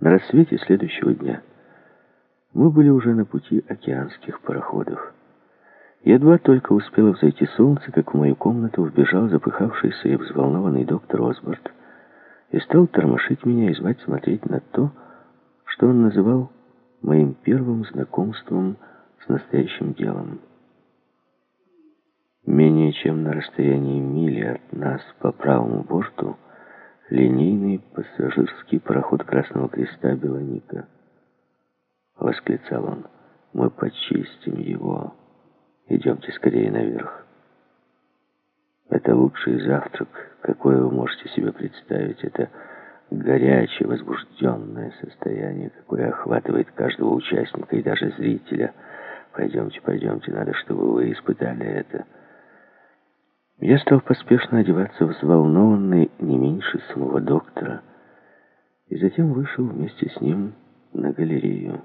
На рассвете следующего дня мы были уже на пути океанских пароходов. Едва только успело взойти солнце, как в мою комнату вбежал запыхавшийся и взволнованный доктор Осборд и стал тормошить меня и звать смотреть на то, что он называл моим первым знакомством с настоящим делом. Менее чем на расстоянии мили от нас по правому борту линейный пассажирский пароход Красного Креста «Белоника». Восклицал он. «Мы почистим его. Идемте скорее наверх». Это лучший завтрак, какой вы можете себе представить. Это горячее, возбужденное состояние, какое охватывает каждого участника и даже зрителя. Пойдемте, пойдемте, надо, чтобы вы испытали это. Я стал поспешно одеваться, взволнованный не меньше самого доктора, и затем вышел вместе с ним на галерею.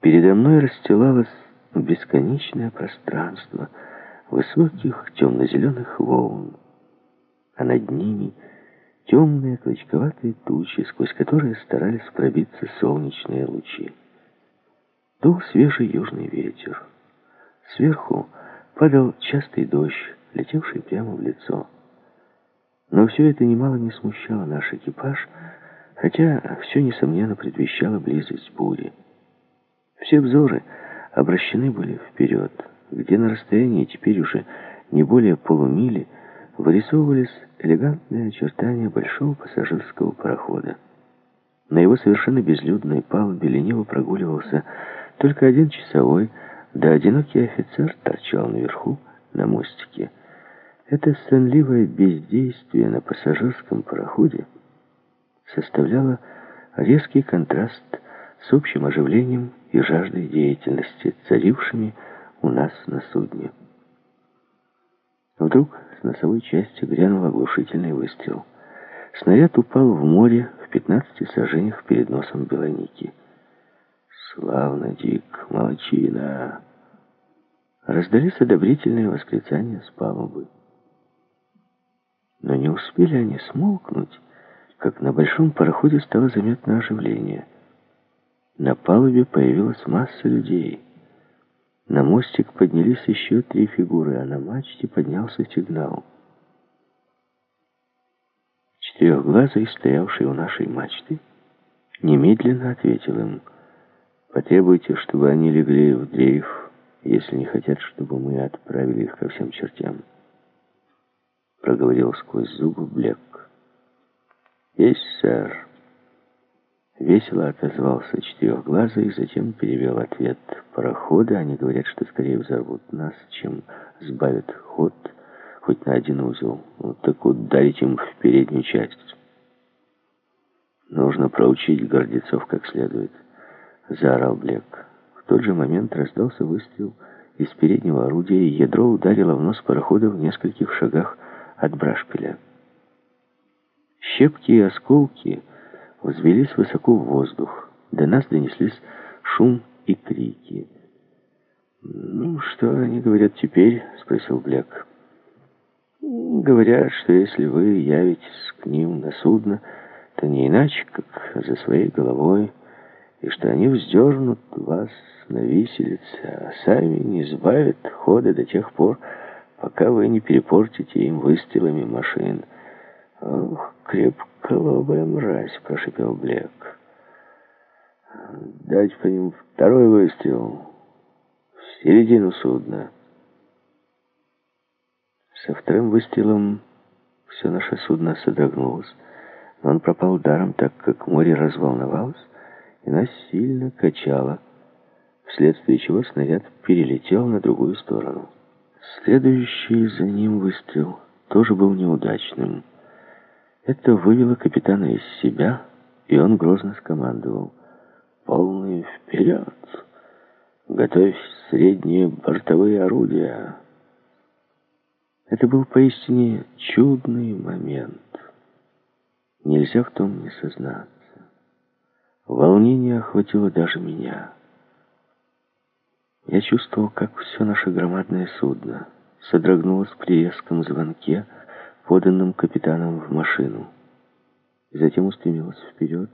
Передо мной расстилалось бесконечное пространство высоких темно-зеленых волн, а над ними темные клочковатые тучи, сквозь которые старались пробиться солнечные лучи. Дул свежий южный ветер. Сверху падал частый дождь, летевший прямо в лицо. Но все это немало не смущало наш экипаж, хотя все, несомненно, предвещало близость бури. Все взоры обращены были вперед, где на расстоянии теперь уже не более полумили вырисовывались элегантные очертания большого пассажирского парохода. На его совершенно безлюдной палубе лениво прогуливался только один часовой, да одинокий офицер торчал наверху на мостике. Это сонливое бездействие на пассажирском пароходе составляло резкий контраст с общим оживлением и жаждой деятельности, царившими у нас на судне. Вдруг с носовой части грянул оглушительный выстрел. Снаряд упал в море в 15 сажениях перед носом Белоники. «Славно, Дик, молочина!» Раздались одобрительные восклицания с палубы. Но не успели они смолкнуть, как на большом пароходе стало заметно оживление. На палубе появилась масса людей. На мостик поднялись еще три фигуры, а на мачте поднялся сигнал. Четырехглазый, стоявший у нашей мачты, немедленно ответил им — Потребуйте, чтобы они легли в дрейф, если не хотят, чтобы мы отправили их ко всем чертям. Проговорил сквозь зубы Блек. Есть, сэр. Весело отозвался четырехглазый затем перевел ответ. Пароходы, они говорят, что скорее взорвут нас, чем сбавят ход хоть на один узел. Вот так ударить им в переднюю часть. Нужно проучить гордецов как следует. — заорал Блек. В тот же момент раздался выстрел из переднего орудия, и ядро ударило в нос парохода в нескольких шагах от брашпиля. Щепки и осколки взвелись высоко в воздух. До нас донеслись шум и крики. «Ну, что они говорят теперь?» — спросил Блек. «Говорят, что если вы явитесь к ним на судно, то не иначе, как за своей головой...» и что они вздернут вас на виселице, а сами не сбавят хода до тех пор, пока вы не перепортите им выстрелами машин. «Ох, крепколобая мразь!» — прошипел Блек. «Дать по ним второй выстрел в середину судна». Со вторым выстрелом все наше судно содрогнулось, но он пропал даром, так как море разволновалось, и нас сильно качало, вследствие чего снаряд перелетел на другую сторону. Следующий за ним выстрел тоже был неудачным. Это вывело капитана из себя, и он грозно скомандовал. «Полный вперед! Готовь средние бортовые орудия!» Это был поистине чудный момент. Нельзя в том не сознаться. Волнение охватило даже меня. Я чувствовал, как все наше громадное судно содрогнулось при резком звонке, поданном капитаном в машину, и затем устремилось вперед,